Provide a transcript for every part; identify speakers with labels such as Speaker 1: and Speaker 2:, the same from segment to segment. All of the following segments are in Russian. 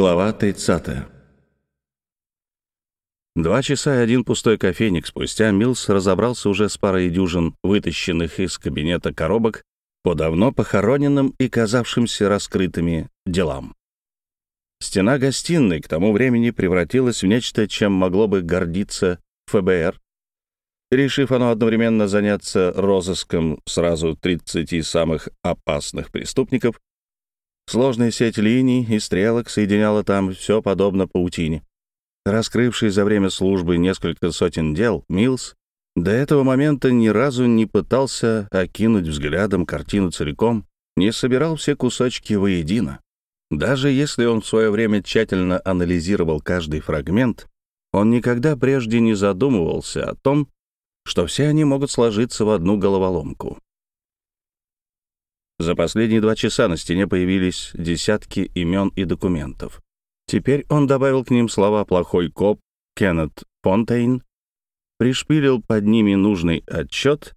Speaker 1: Глава 30. Два часа и один пустой кофейник спустя Милс разобрался уже с парой дюжин вытащенных из кабинета коробок по давно похороненным и казавшимся раскрытыми делам. Стена гостиной к тому времени превратилась в нечто, чем могло бы гордиться ФБР. Решив оно одновременно заняться розыском сразу 30 самых опасных преступников, Сложная сеть линий и стрелок соединяла там все подобно паутине. Раскрывший за время службы несколько сотен дел, Милс до этого момента ни разу не пытался окинуть взглядом картину целиком, не собирал все кусочки воедино. Даже если он в свое время тщательно анализировал каждый фрагмент, он никогда прежде не задумывался о том, что все они могут сложиться в одну головоломку. За последние два часа на стене появились десятки имен и документов. Теперь он добавил к ним слова «плохой коп», «Кеннет Фонтейн», пришпилил под ними нужный отчет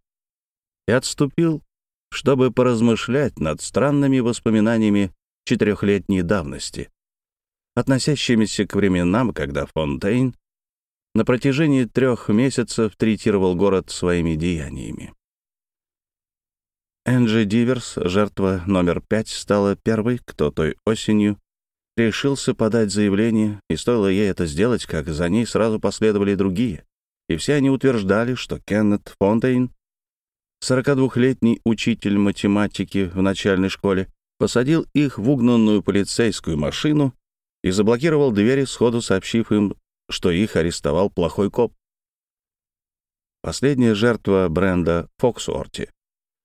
Speaker 1: и отступил, чтобы поразмышлять над странными воспоминаниями четырехлетней давности, относящимися к временам, когда Фонтейн на протяжении трех месяцев третировал город своими деяниями. Энджи Диверс, жертва номер пять, стала первой, кто той осенью решился подать заявление, и стоило ей это сделать, как за ней сразу последовали другие. И все они утверждали, что Кеннет Фонтейн, 42-летний учитель математики в начальной школе, посадил их в угнанную полицейскую машину и заблокировал двери, сходу сообщив им, что их арестовал плохой коп. Последняя жертва Бренда Фоксуорти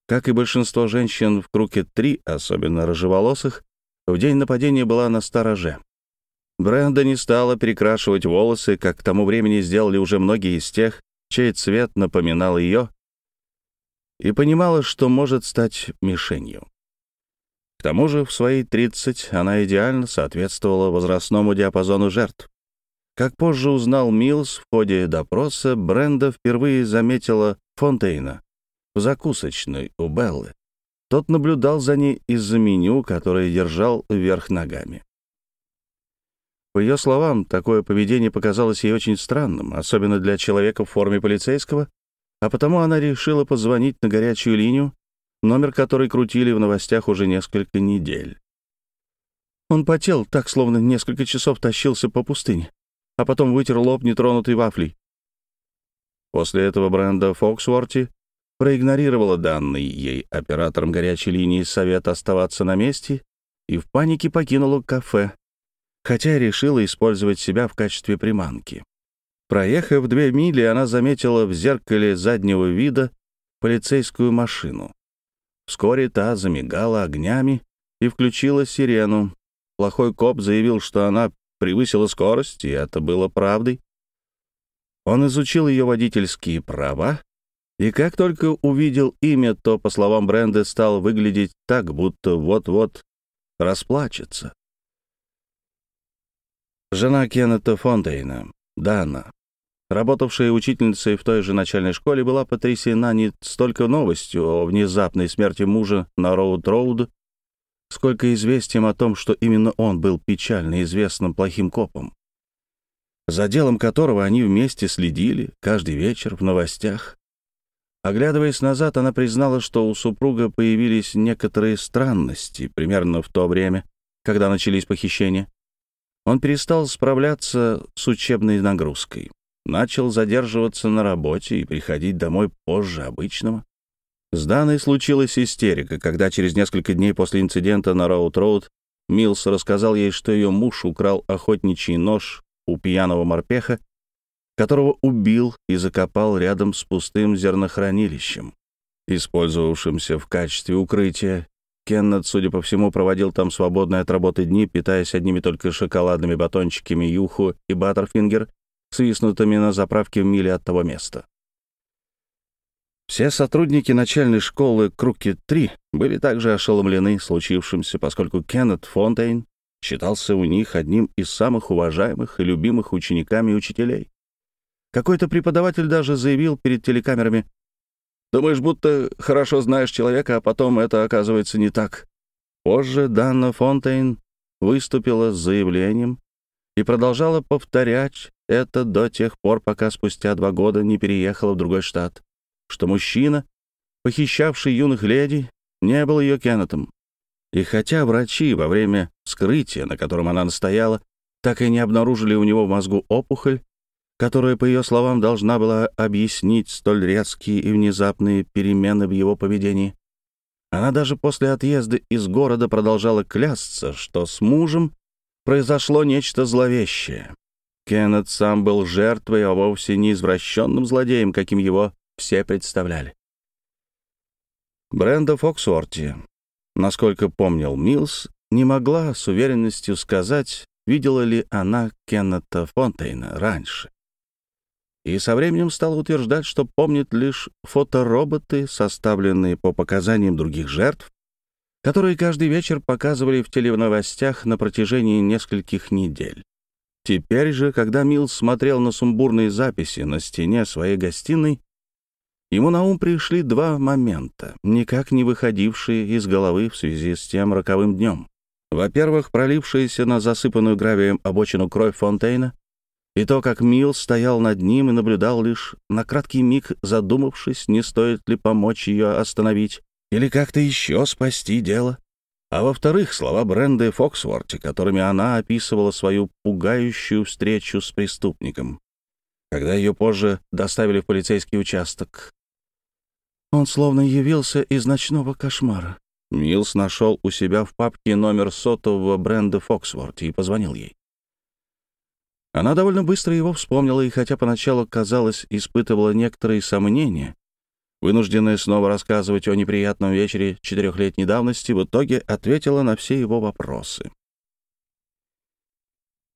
Speaker 1: как и большинство женщин в круге три, особенно рыжеволосых, в день нападения была на стороже. Бренда не стала перекрашивать волосы, как к тому времени сделали уже многие из тех, чей цвет напоминал ее, и понимала, что может стать мишенью. К тому же в свои 30 она идеально соответствовала возрастному диапазону жертв. Как позже узнал Милс в ходе допроса, Бренда впервые заметила Фонтейна, в закусочной у Беллы. Тот наблюдал за ней из-за меню, которое держал вверх ногами. По ее словам, такое поведение показалось ей очень странным, особенно для человека в форме полицейского, а потому она решила позвонить на горячую линию, номер которой крутили в новостях уже несколько недель. Он потел, так, словно несколько часов тащился по пустыне, а потом вытер лоб нетронутой вафлей. После этого Бренда Фоксворти проигнорировала данный ей оператором горячей линии совет оставаться на месте и в панике покинула кафе, хотя решила использовать себя в качестве приманки. Проехав две мили, она заметила в зеркале заднего вида полицейскую машину. Вскоре та замигала огнями и включила сирену. Плохой коп заявил, что она превысила скорость, и это было правдой. Он изучил ее водительские права и как только увидел имя, то, по словам Бренды, стал выглядеть так, будто вот-вот расплачется. Жена Кеннета Фонтейна, Дана, работавшая учительницей в той же начальной школе, была потрясена не столько новостью о внезапной смерти мужа на Роуд-Роуд, сколько известием о том, что именно он был печально известным плохим копом, за делом которого они вместе следили каждый вечер в новостях. Оглядываясь назад, она признала, что у супруга появились некоторые странности примерно в то время, когда начались похищения. Он перестал справляться с учебной нагрузкой, начал задерживаться на работе и приходить домой позже обычного. С Даной случилась истерика, когда через несколько дней после инцидента на Роуд-Роуд Милс рассказал ей, что ее муж украл охотничий нож у пьяного морпеха которого убил и закопал рядом с пустым зернохранилищем, использовавшимся в качестве укрытия. Кеннет, судя по всему, проводил там свободные от работы дни, питаясь одними только шоколадными батончиками Юху и Баттерфингер, свистнутыми на заправке в миле от того места. Все сотрудники начальной школы Круки-3 были также ошеломлены случившимся, поскольку Кеннет Фонтейн считался у них одним из самых уважаемых и любимых учениками и учителей. Какой-то преподаватель даже заявил перед телекамерами, «Думаешь, будто хорошо знаешь человека, а потом это оказывается не так». Позже Данна Фонтейн выступила с заявлением и продолжала повторять это до тех пор, пока спустя два года не переехала в другой штат, что мужчина, похищавший юных леди, не был ее Кеннетом. И хотя врачи во время вскрытия, на котором она настояла, так и не обнаружили у него в мозгу опухоль, которая, по ее словам, должна была объяснить столь резкие и внезапные перемены в его поведении. Она даже после отъезда из города продолжала клясться, что с мужем произошло нечто зловещее. Кеннет сам был жертвой, а вовсе не извращенным злодеем, каким его все представляли. Бренда Фоксуорти, насколько помнил Милс, не могла с уверенностью сказать, видела ли она Кеннета Фонтейна раньше и со временем стала утверждать, что помнит лишь фотороботы, составленные по показаниям других жертв, которые каждый вечер показывали в теленовостях на протяжении нескольких недель. Теперь же, когда Милл смотрел на сумбурные записи на стене своей гостиной, ему на ум пришли два момента, никак не выходившие из головы в связи с тем роковым днем. Во-первых, пролившаяся на засыпанную гравием обочину кровь Фонтейна, и то, как Мил стоял над ним и наблюдал лишь на краткий миг, задумавшись, не стоит ли помочь ее остановить или как-то еще спасти дело. А во-вторых, слова Бренды Фоксворти, которыми она описывала свою пугающую встречу с преступником, когда ее позже доставили в полицейский участок. Он словно явился из ночного кошмара. Милс нашел у себя в папке номер сотового Бренды Фоксворти и позвонил ей. Она довольно быстро его вспомнила, и хотя поначалу, казалось, испытывала некоторые сомнения, вынужденная снова рассказывать о неприятном вечере четырехлетней давности, в итоге ответила на все его вопросы.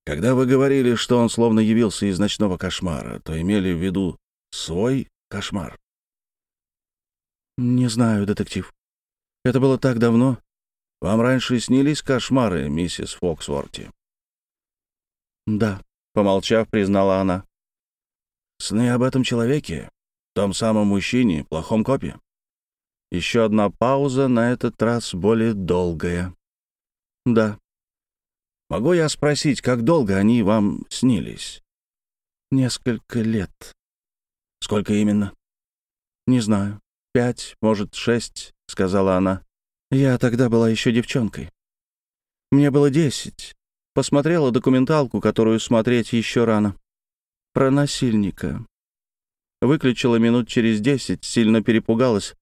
Speaker 1: Когда вы говорили, что он словно явился из ночного кошмара, то имели в виду свой кошмар? Не знаю, детектив. Это было так давно. Вам раньше снились кошмары, миссис Фоксворти? Да. — помолчав, признала она. «Сны об этом человеке, том самом мужчине, плохом копе». Еще одна пауза, на этот раз более долгая. «Да». «Могу я спросить, как долго они вам снились?» «Несколько лет». «Сколько именно?» «Не знаю. Пять, может, шесть», — сказала она. «Я тогда была еще девчонкой. Мне было десять. Посмотрела документалку, которую смотреть еще рано. Про насильника. Выключила минут через десять, сильно перепугалась.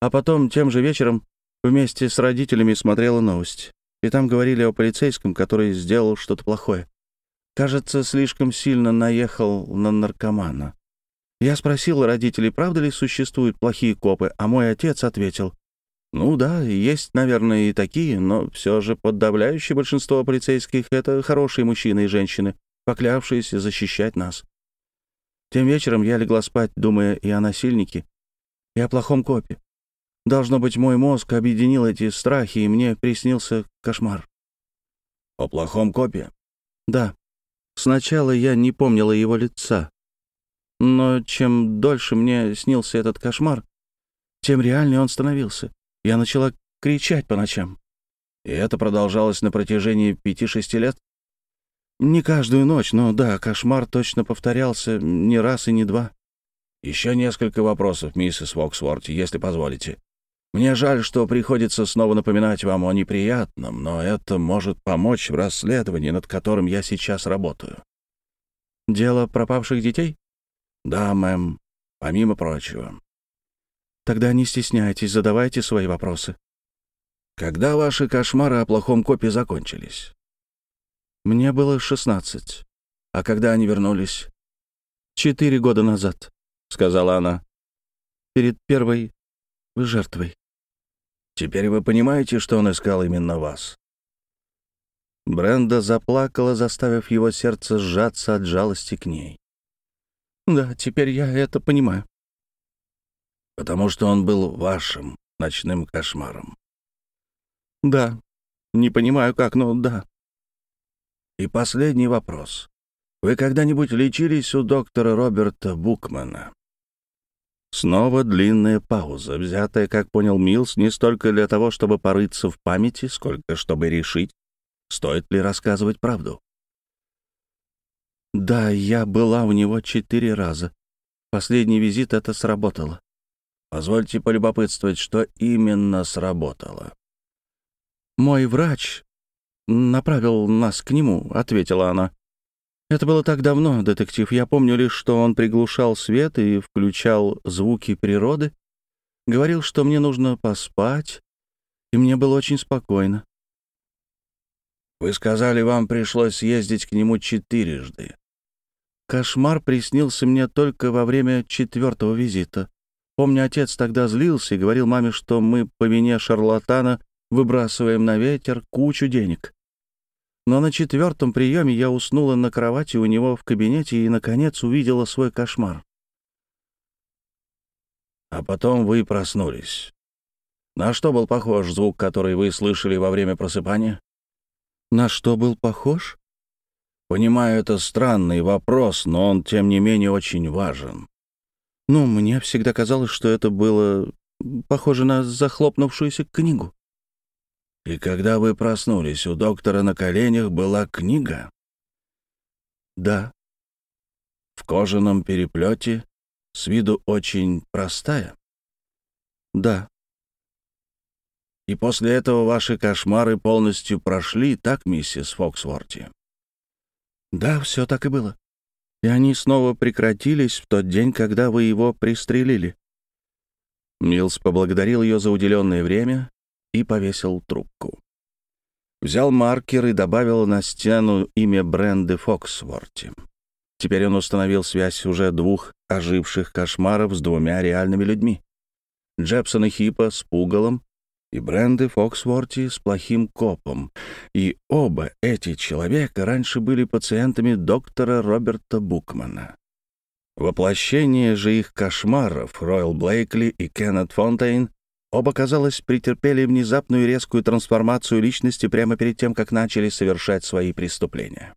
Speaker 1: А потом, тем же вечером, вместе с родителями смотрела новость. И там говорили о полицейском, который сделал что-то плохое. Кажется, слишком сильно наехал на наркомана. Я спросила родителей, правда ли существуют плохие копы, а мой отец ответил, ну да, есть, наверное, и такие, но все же подавляющее большинство полицейских — это хорошие мужчины и женщины, поклявшиеся защищать нас. Тем вечером я легла спать, думая и о насильнике, и о плохом копе. Должно быть, мой мозг объединил эти страхи, и мне приснился кошмар. О плохом копе? Да. Сначала я не помнила его лица. Но чем дольше мне снился этот кошмар, тем реальнее он становился. Я начала кричать по ночам. И это продолжалось на протяжении пяти-шести лет? Не каждую ночь, но да, кошмар точно повторялся не раз и не два. Еще несколько вопросов, миссис Воксворти, если позволите. Мне жаль, что приходится снова напоминать вам о неприятном, но это может помочь в расследовании, над которым я сейчас работаю. Дело пропавших детей? Да, мэм, помимо прочего. Тогда не стесняйтесь, задавайте свои вопросы. Когда ваши кошмары о плохом копе закончились? Мне было шестнадцать. А когда они вернулись? Четыре года назад, сказала она. Перед первой жертвой. Теперь вы понимаете, что он искал именно вас? Бренда заплакала, заставив его сердце сжаться от жалости к ней. «Да, теперь я это понимаю потому что он был вашим ночным кошмаром. Да, не понимаю как, но да. И последний вопрос. Вы когда-нибудь лечились у доктора Роберта Букмана? Снова длинная пауза, взятая, как понял Милс, не столько для того, чтобы порыться в памяти, сколько чтобы решить, стоит ли рассказывать правду.
Speaker 2: «Да, я была у него четыре раза. Последний визит это сработало».
Speaker 1: «Позвольте полюбопытствовать, что именно сработало».
Speaker 2: «Мой врач направил нас к нему», — ответила она. «Это было так давно, детектив. Я помню лишь, что он приглушал свет и включал звуки природы, говорил, что мне нужно поспать, и мне было очень спокойно.
Speaker 1: Вы сказали, вам пришлось съездить к нему четырежды.
Speaker 2: Кошмар приснился мне только во время четвертого визита. Помню, отец тогда злился и говорил маме, что мы по вине шарлатана выбрасываем на ветер кучу денег. Но на четвертом приеме я уснула на кровати у него в кабинете и, наконец, увидела свой кошмар.
Speaker 1: А потом вы проснулись. На что был похож звук, который вы слышали во время просыпания?
Speaker 2: На что был похож?
Speaker 1: Понимаю, это странный вопрос, но он, тем не менее, очень важен.
Speaker 2: Ну, мне всегда казалось, что это было похоже на захлопнувшуюся книгу.
Speaker 1: И когда вы проснулись, у доктора на коленях была книга?
Speaker 2: Да.
Speaker 1: В кожаном переплете, с виду очень простая?
Speaker 2: Да.
Speaker 1: И после этого ваши кошмары полностью прошли, так, миссис Фоксворти?
Speaker 2: Да, все так и было. И они снова прекратились в тот день, когда вы его пристрелили. Милс поблагодарил ее за уделенное время и повесил трубку. Взял маркер и добавил на стену имя Бренды Фоксворти. Теперь он установил связь уже двух оживших кошмаров с двумя реальными людьми. Джепсона Хипа с пугалом и Бренды Фоксворти с плохим копом. И оба эти человека раньше были пациентами доктора Роберта Букмана. Воплощение же их кошмаров, Ройл Блейкли и Кеннет Фонтейн, оба, казалось, претерпели внезапную резкую трансформацию личности прямо перед тем, как начали совершать свои преступления.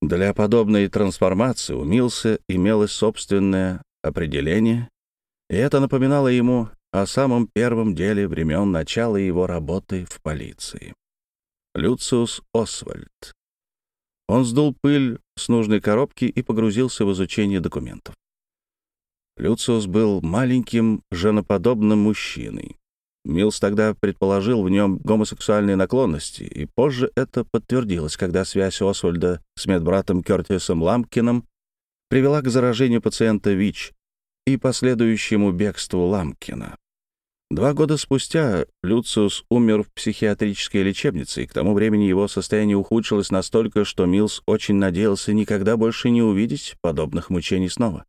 Speaker 2: Для подобной трансформации у Милса имелось собственное определение, и это напоминало ему о самом первом деле времен начала его работы в полиции. Люциус Освальд. Он сдул пыль с нужной коробки и погрузился в изучение документов. Люциус был маленьким, женоподобным мужчиной. Милс тогда предположил в нем гомосексуальные наклонности, и позже это подтвердилось, когда связь Освальда с медбратом Кертисом Ламкиным привела к заражению пациента ВИЧ, и последующему бегству Ламкина. Два года спустя Люциус умер в психиатрической лечебнице, и к тому времени его состояние ухудшилось настолько, что Милс очень надеялся никогда больше не увидеть подобных мучений снова.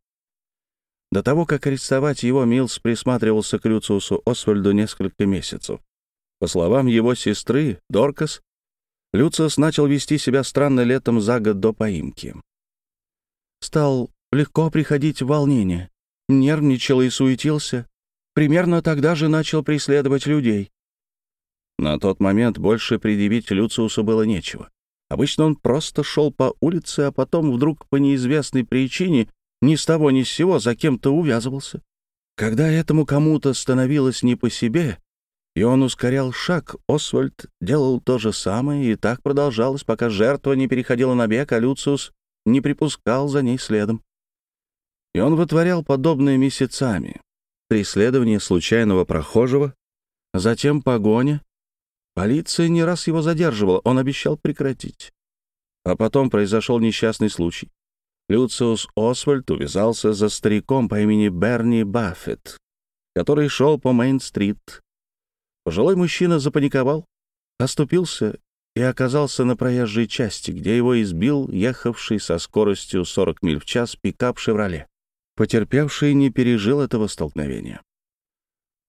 Speaker 2: До того, как арестовать его, Милс присматривался к Люциусу Освальду несколько месяцев. По словам его сестры, Доркас, Люциус начал вести себя странно летом за год до поимки. Стал легко приходить в волнение нервничал и суетился. Примерно тогда же начал преследовать людей. На тот момент больше предъявить Люциусу было нечего. Обычно он просто шел по улице, а потом вдруг по неизвестной причине ни с того ни с сего за кем-то увязывался. Когда этому кому-то становилось не по себе, и он ускорял шаг, Освальд делал то же самое, и так продолжалось, пока жертва не переходила на бег, а Люциус не припускал за ней следом. И он вытворял подобное месяцами. Преследование случайного прохожего, затем погоня. Полиция не раз его задерживала, он обещал прекратить. А потом произошел несчастный случай. Люциус Освальд увязался за стариком по имени Берни Баффет, который шел по Мейн-стрит. Пожилой мужчина запаниковал, оступился и оказался на проезжей части, где его избил ехавший со скоростью 40 миль в час пикап «Шевроле». Потерпевший не пережил этого столкновения.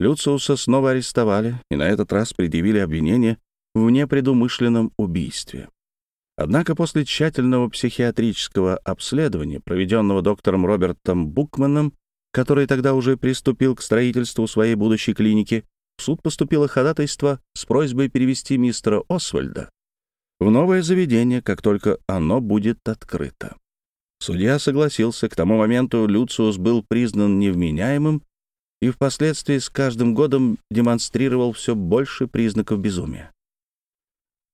Speaker 2: Люциуса снова арестовали и на этот раз предъявили обвинение в непредумышленном убийстве. Однако после тщательного психиатрического обследования, проведенного доктором Робертом Букманом, который тогда уже приступил к строительству своей будущей клиники, в суд поступило ходатайство с просьбой перевести мистера Освальда в новое заведение, как только оно будет открыто. Судья согласился, к тому моменту Люциус был признан невменяемым и впоследствии с каждым годом демонстрировал все больше признаков безумия.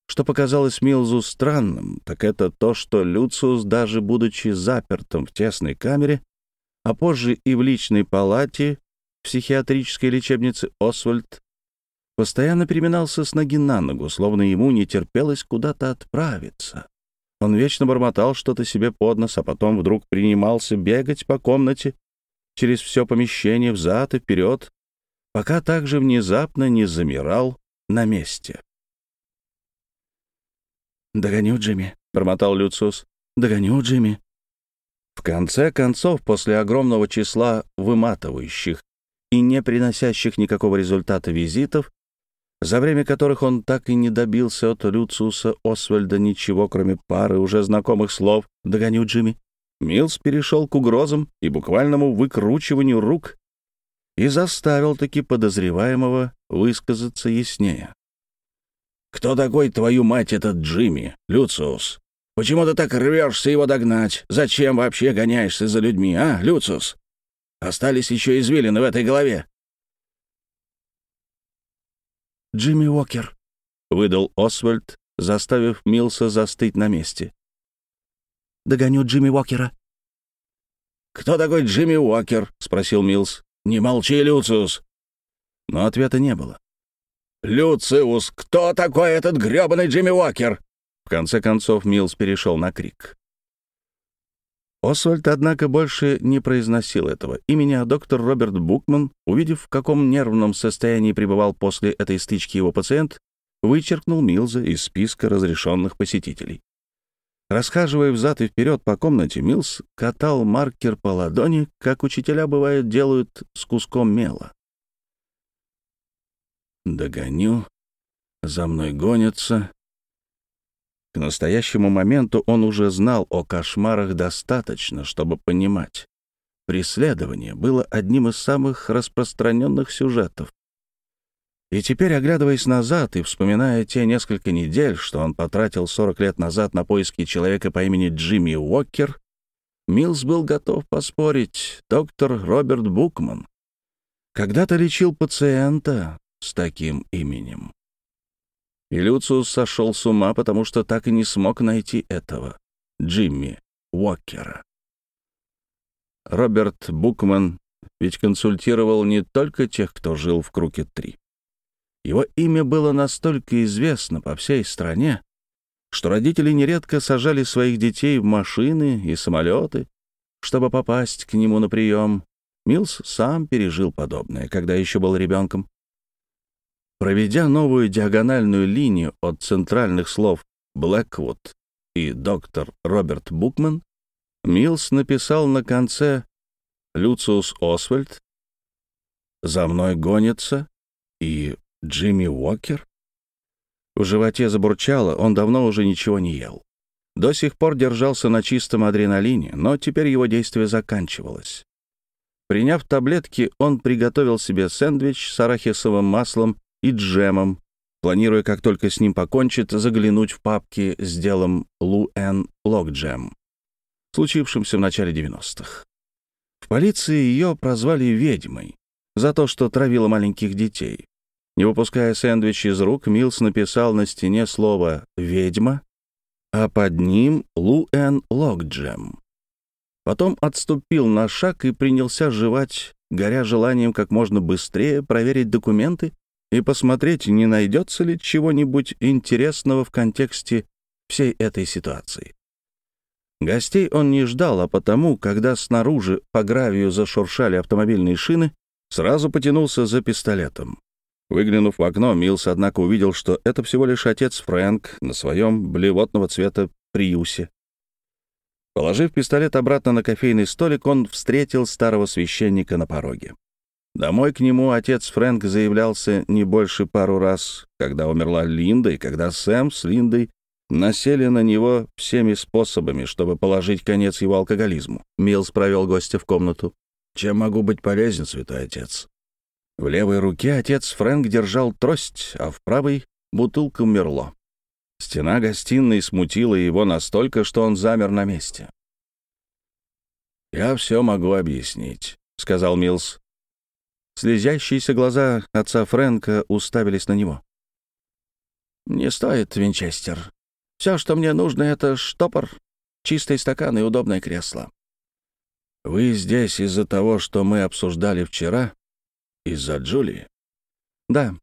Speaker 1: Что показалось Милзу странным, так это то, что Люциус, даже будучи запертым в тесной камере, а позже и в личной палате в психиатрической лечебнице Освальд, постоянно переминался с ноги на ногу, словно ему не терпелось куда-то отправиться. Он вечно бормотал что-то себе под нос, а потом вдруг принимался бегать по комнате через все помещение взад и вперед, пока также внезапно не замирал на месте.
Speaker 2: «Догоню Джимми», — бормотал Люциус. «Догоню Джимми».
Speaker 1: В конце концов, после огромного числа выматывающих и не приносящих никакого результата визитов, за время которых он так и не добился от Люциуса Освальда ничего, кроме пары уже знакомых слов «догоню Джимми», Милс перешел к угрозам и буквальному выкручиванию рук и заставил таки подозреваемого высказаться яснее. «Кто такой, твою мать, этот Джимми, Люциус? Почему ты так рвешься его догнать? Зачем вообще гоняешься за людьми, а, Люциус? Остались еще извилины в этой голове».
Speaker 2: «Джимми Уокер», — выдал Освальд, заставив Милса застыть на месте. «Догоню Джимми Уокера».
Speaker 1: «Кто такой Джимми Уокер?» — спросил Милс. «Не молчи, Люциус!» Но ответа не было. «Люциус, кто такой этот грёбаный Джимми Уокер?» В конце концов Милс перешел на крик. Освальд, однако, больше не произносил этого имени, а доктор Роберт Букман, увидев, в каком нервном состоянии пребывал после этой стычки его пациент, вычеркнул Милза из списка разрешенных посетителей. Расхаживая взад и вперед по комнате, Милс катал маркер по ладони, как учителя, бывает, делают с куском мела. «Догоню, за мной гонятся». К настоящему моменту он уже знал о кошмарах достаточно, чтобы понимать. Преследование было одним из самых распространенных сюжетов. И теперь, оглядываясь назад и вспоминая те несколько недель, что он потратил 40 лет назад на поиски человека по имени Джимми Уокер, Милс был готов поспорить, доктор Роберт Букман когда-то лечил пациента с таким именем. И Люциус сошел с ума, потому что так и не смог найти этого, Джимми Уокера. Роберт Букман ведь консультировал не только тех, кто жил в Круке 3. Его имя было настолько известно по всей стране, что родители нередко сажали своих детей в машины и самолеты, чтобы попасть к нему на прием. Милс сам пережил подобное, когда еще был ребенком. Проведя новую диагональную линию от центральных слов «Блэквуд» и «Доктор Роберт Букман», Милс написал на конце «Люциус Освальд», «За мной гонится» и Джимми Уокер? В животе забурчало, он давно уже ничего не ел. До сих пор держался на чистом адреналине, но теперь его действие заканчивалось. Приняв таблетки, он приготовил себе сэндвич с арахисовым маслом и джемом, планируя, как только с ним покончит, заглянуть в папки с делом Лу Эн Локджем, случившимся в начале 90-х. В полиции ее прозвали ведьмой за то, что травила маленьких детей. Не выпуская сэндвич из рук, Милс написал на стене слово «ведьма», а под ним «Луэн Локджем». Потом отступил на шаг и принялся жевать, горя желанием как можно быстрее проверить документы и посмотреть, не найдется ли чего-нибудь интересного в контексте всей этой ситуации. Гостей он не ждал, а потому, когда снаружи по гравию зашуршали автомобильные шины, сразу потянулся за пистолетом. Выглянув в окно, Милс, однако, увидел, что это всего лишь отец Фрэнк на своем блевотного цвета приусе. Положив пистолет обратно на кофейный столик, он встретил старого священника на пороге. Домой к нему отец Фрэнк заявлялся не больше пару раз, когда умерла Линда и когда Сэм с Линдой насели на него всеми способами, чтобы положить конец его алкоголизму. Милс провел гостя в комнату. «Чем могу быть полезен, святой отец?» В левой руке отец Фрэнк держал трость, а в правой — бутылка Мерло. Стена гостиной смутила его настолько, что он замер на месте. «Я все могу объяснить», — сказал Милс. Слезящиеся глаза отца Фрэнка уставились на него.
Speaker 2: «Не стоит, Винчестер. Все, что мне нужно, — это штопор, чистый стакан и удобное кресло».
Speaker 1: «Вы здесь из-за того, что мы обсуждали вчера? Из-за Джулии?»
Speaker 2: «Да.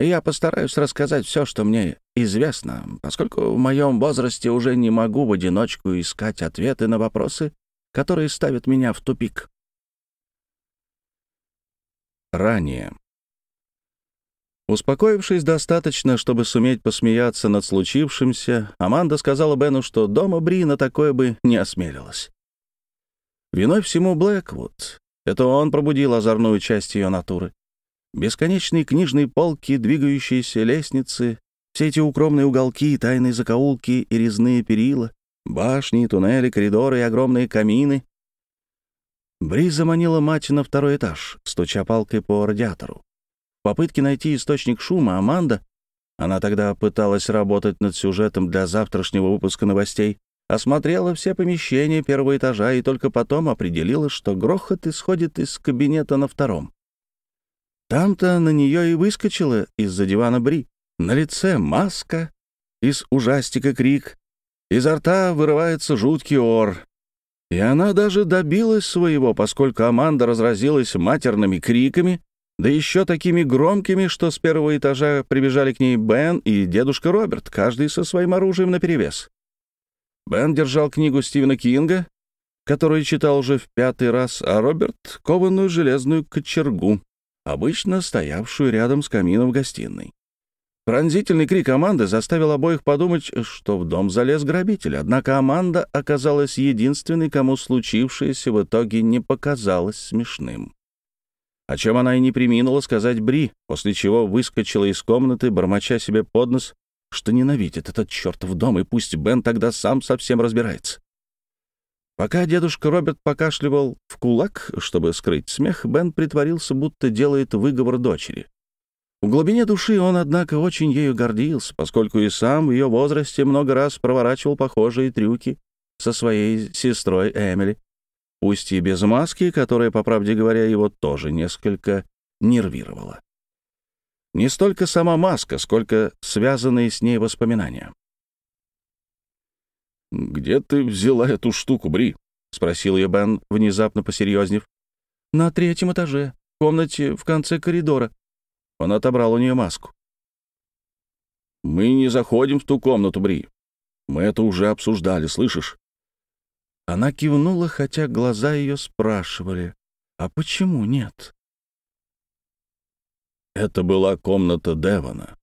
Speaker 2: Я постараюсь рассказать все, что мне известно, поскольку в моем возрасте уже не могу в одиночку искать ответы на вопросы, которые ставят меня в тупик».
Speaker 1: Ранее. Успокоившись достаточно, чтобы суметь посмеяться над случившимся, Аманда сказала Бену, что дома Бри на такое бы не осмелилась. Виной всему Блэквуд. Это он пробудил озорную часть ее натуры. Бесконечные книжные полки, двигающиеся лестницы, все эти укромные уголки, тайные закоулки и резные перила, башни, туннели, коридоры и огромные камины. Бри заманила мать на второй этаж, стуча палкой по радиатору попытке найти источник шума Аманда, она тогда пыталась работать над сюжетом для завтрашнего выпуска новостей, осмотрела все помещения первого этажа и только потом определила, что грохот исходит из кабинета на втором. Там-то на нее и выскочила из-за дивана Бри. На лице маска, из ужастика крик, изо рта вырывается жуткий ор. И она даже добилась своего, поскольку Аманда разразилась матерными криками, да еще такими громкими, что с первого этажа прибежали к ней Бен и дедушка Роберт, каждый со своим оружием наперевес. Бен держал книгу Стивена Кинга, которую читал уже в пятый раз, а Роберт — кованую железную кочергу, обычно стоявшую рядом с камином в гостиной. Пронзительный крик Аманды заставил обоих подумать, что в дом залез грабитель, однако Аманда оказалась единственной, кому случившееся в итоге не показалось смешным о чем она и не приминула сказать Бри, после чего выскочила из комнаты, бормоча себе под нос, что ненавидит этот чертов дом, и пусть Бен тогда сам совсем разбирается. Пока дедушка Роберт покашливал в кулак, чтобы скрыть смех, Бен притворился, будто делает выговор дочери. В глубине души он, однако, очень ею гордился, поскольку и сам в ее возрасте много раз проворачивал похожие трюки со своей сестрой Эмили, пусть и без маски, которая, по правде говоря, его тоже несколько нервировала. Не столько сама маска, сколько связанные с ней воспоминания. «Где ты взяла эту штуку, Бри?» — спросил ее Бен, внезапно посерьезнев.
Speaker 2: «На третьем этаже, в комнате в конце коридора».
Speaker 1: Он отобрал у нее маску. «Мы не заходим в ту комнату, Бри. Мы это уже обсуждали, слышишь?
Speaker 2: Она кивнула, хотя глаза ее спрашивали, а почему нет?
Speaker 1: Это была комната Девона.